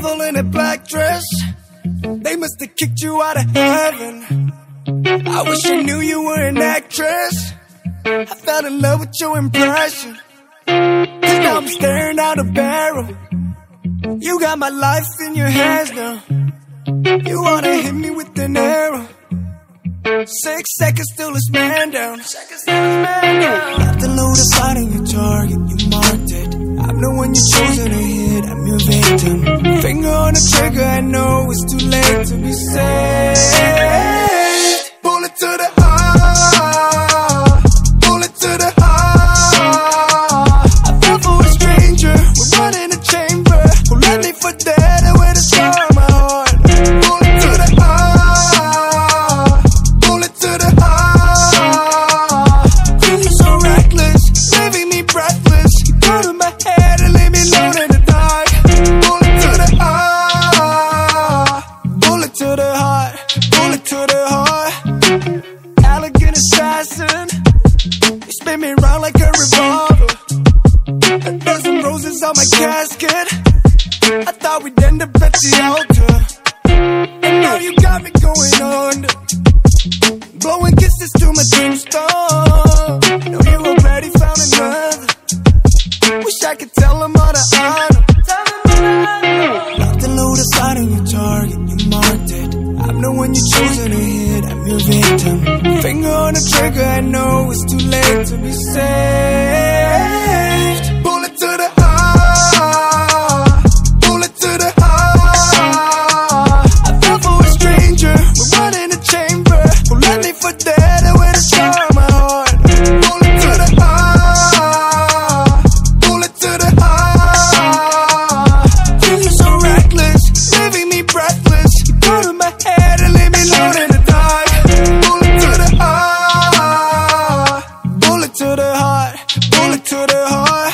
devil in a black dress. They must have kicked you out of heaven. I wish you knew you were an actress. I fell in love with your impression. Cause now I'm staring out a barrel. You got my life in your hands now. You wanna hit me with an arrow. Six seconds till it's man down. Seconds till it's man down. Left the load of your target, you marked it. I'm the one you chosen victim. Finger on the trigger, I know it's too late to be saved. Bullet to the heart, bullet to the heart. I fell for a stranger, we're not in a chamber. Who left me for dead revolver. A dozen roses on my casket. I thought we'd end up at the altar. And now you got me going under. Blowing kisses to my tombstone. Know you already found another. Wish I could tell them all the honor. Locked and loaded, on your target, you marked it. I'm the one you chosen to hit, I'm your victim. The trigger, I know it's too late to be saved. to the heart.